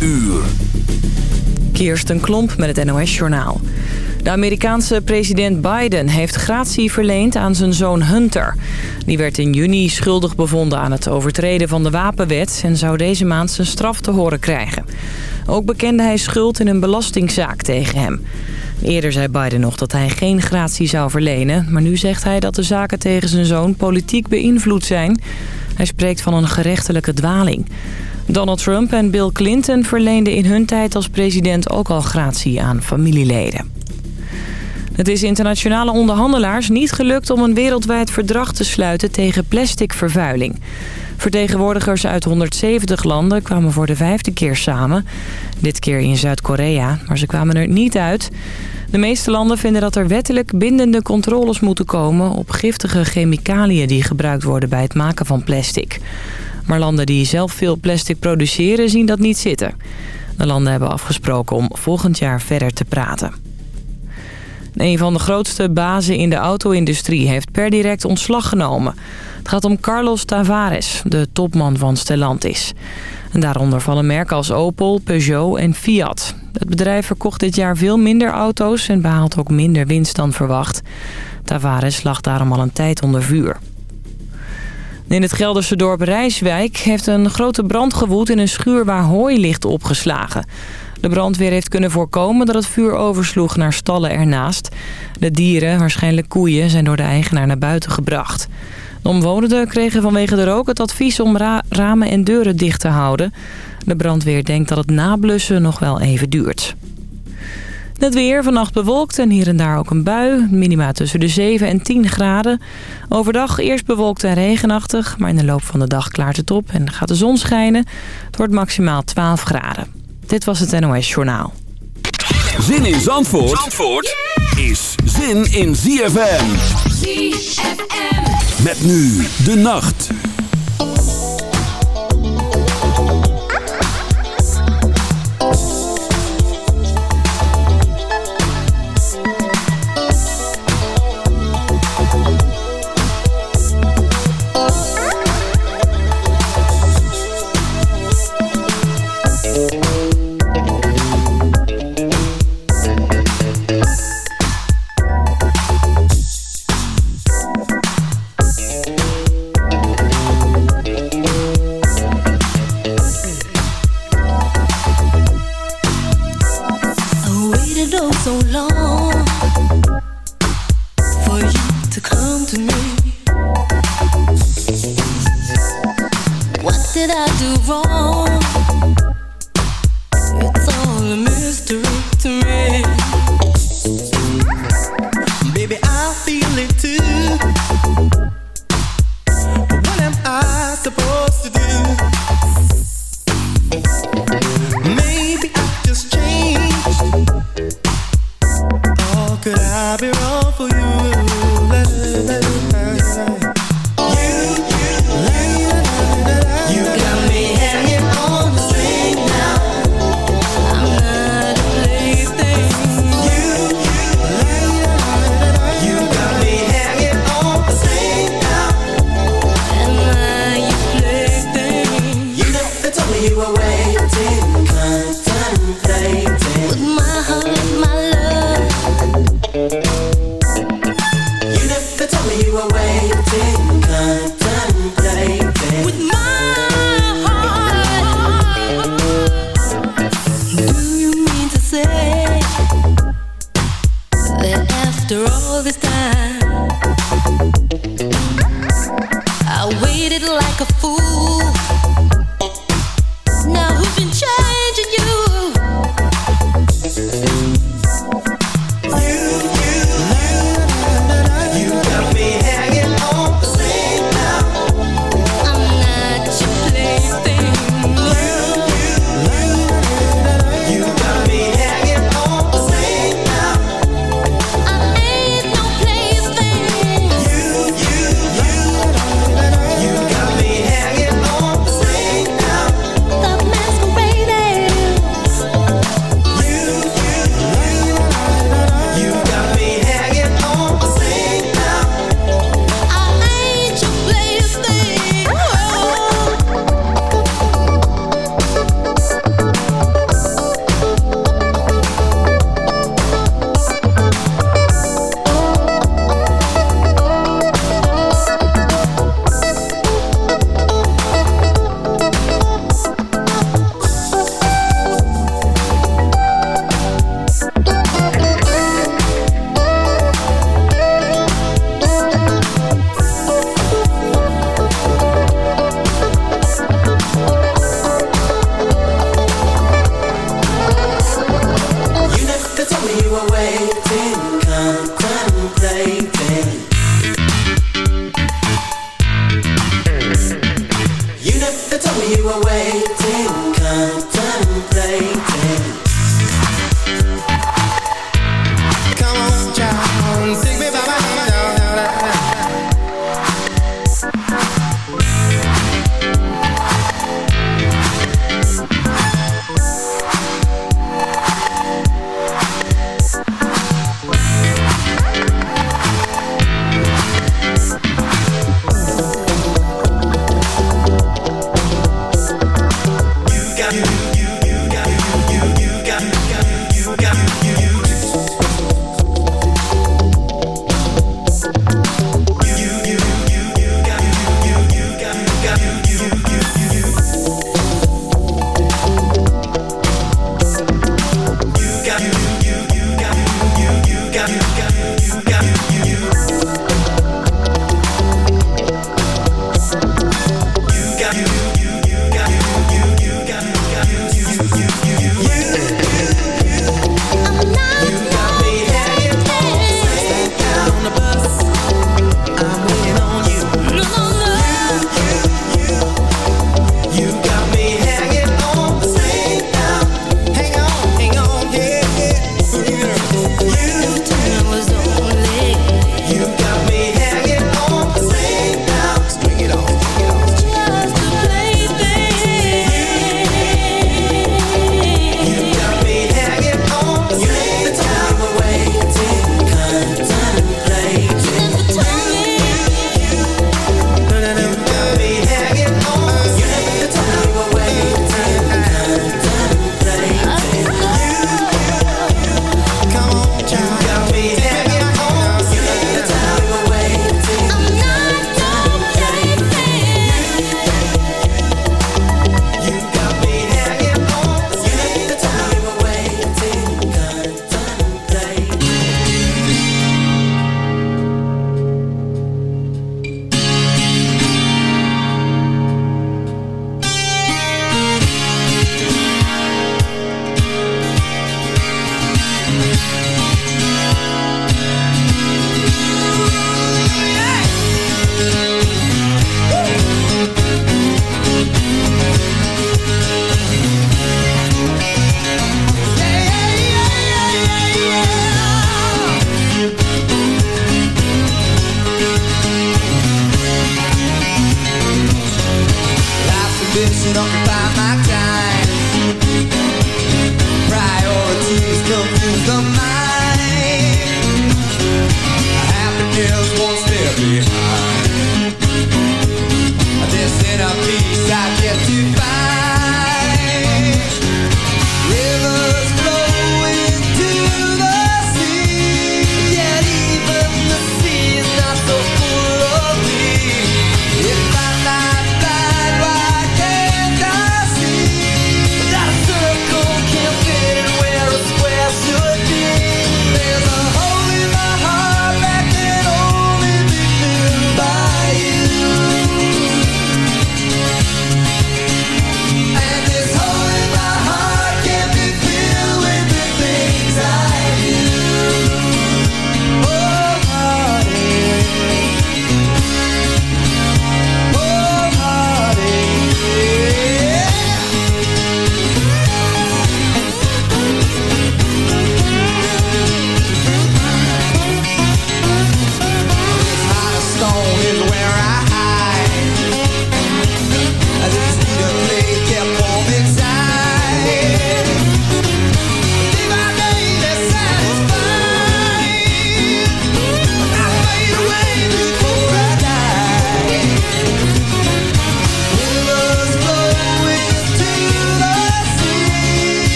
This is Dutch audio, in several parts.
uur. Kirsten Klomp met het NOS-journaal. De Amerikaanse president Biden heeft gratie verleend aan zijn zoon Hunter. Die werd in juni schuldig bevonden aan het overtreden van de wapenwet... en zou deze maand zijn straf te horen krijgen. Ook bekende hij schuld in een belastingzaak tegen hem. Eerder zei Biden nog dat hij geen gratie zou verlenen... maar nu zegt hij dat de zaken tegen zijn zoon politiek beïnvloed zijn. Hij spreekt van een gerechtelijke dwaling. Donald Trump en Bill Clinton verleenden in hun tijd als president ook al gratie aan familieleden. Het is internationale onderhandelaars niet gelukt om een wereldwijd verdrag te sluiten tegen plasticvervuiling. Vertegenwoordigers uit 170 landen kwamen voor de vijfde keer samen. Dit keer in Zuid-Korea, maar ze kwamen er niet uit. De meeste landen vinden dat er wettelijk bindende controles moeten komen... op giftige chemicaliën die gebruikt worden bij het maken van plastic. Maar landen die zelf veel plastic produceren zien dat niet zitten. De landen hebben afgesproken om volgend jaar verder te praten. Een van de grootste bazen in de auto-industrie heeft per direct ontslag genomen. Het gaat om Carlos Tavares, de topman van Stellantis. En daaronder vallen merken als Opel, Peugeot en Fiat. Het bedrijf verkocht dit jaar veel minder auto's en behaalt ook minder winst dan verwacht. Tavares lag daarom al een tijd onder vuur. In het Gelderse dorp Rijswijk heeft een grote brand gewoed in een schuur waar hooi ligt opgeslagen. De brandweer heeft kunnen voorkomen dat het vuur oversloeg naar stallen ernaast. De dieren, waarschijnlijk koeien, zijn door de eigenaar naar buiten gebracht. De omwonenden kregen vanwege de rook het advies om ramen en deuren dicht te houden. De brandweer denkt dat het nablussen nog wel even duurt. Het weer vannacht bewolkt en hier en daar ook een bui. Minima tussen de 7 en 10 graden. Overdag eerst bewolkt en regenachtig. Maar in de loop van de dag klaart het op en gaat de zon schijnen. Het wordt maximaal 12 graden. Dit was het NOS Journaal. Zin in Zandvoort, Zandvoort is zin in ZFM. ZFM. Met nu de nacht.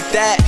like that.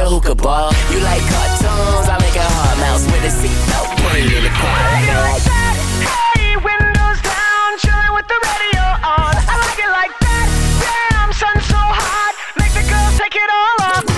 hookah bar. You like cartoons? I make a hard mouse with a seatbelt. Put it in the car. I like it like that. Hey, windows down, chilling with the radio on. I like it like that. Damn, sun so hot, make the girls take it all off.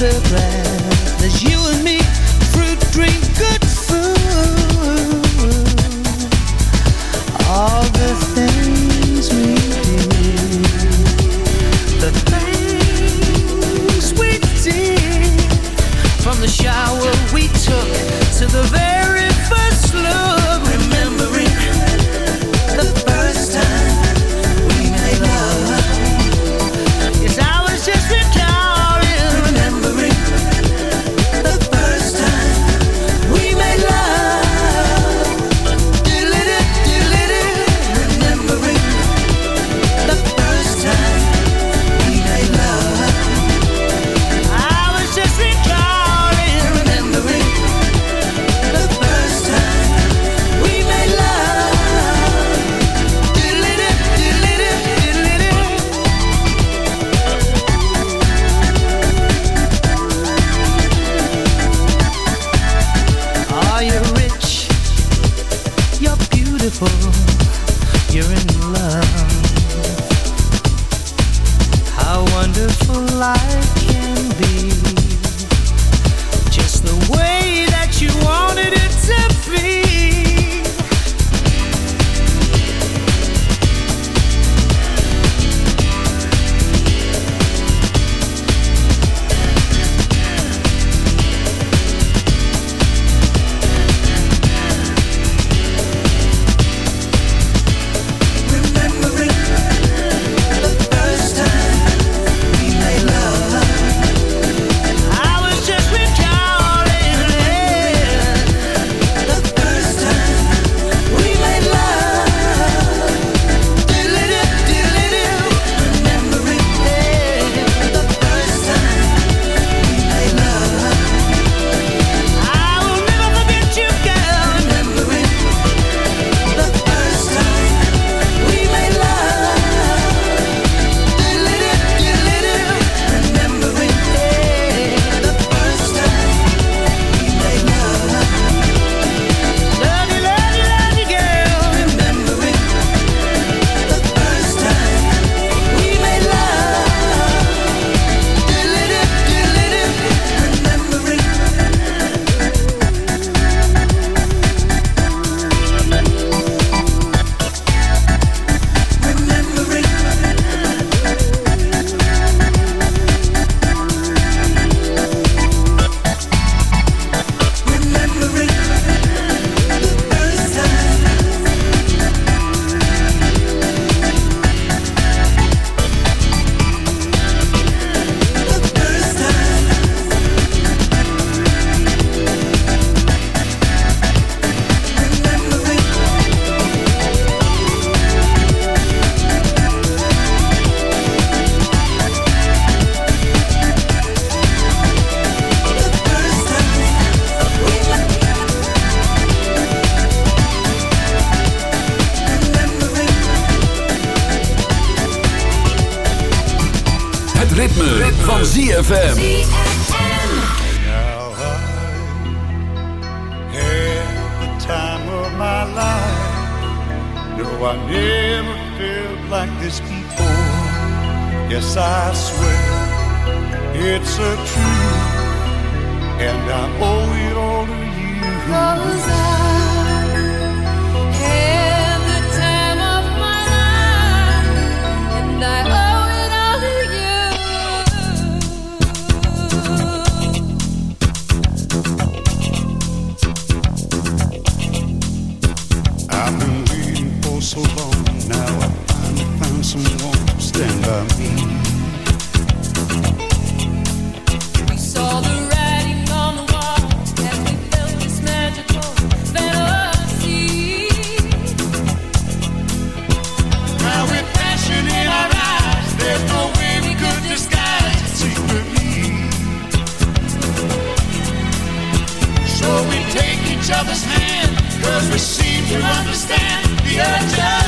photograph van ZFM. Now I the time of my life. No, I never felt like this before. Yes, I swear it's a truth. And I owe it all to you. Cause I you understand. The urge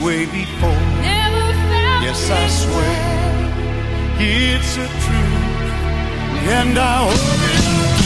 way before. Never felt yes, I swear way. it's a truth, and I hope it.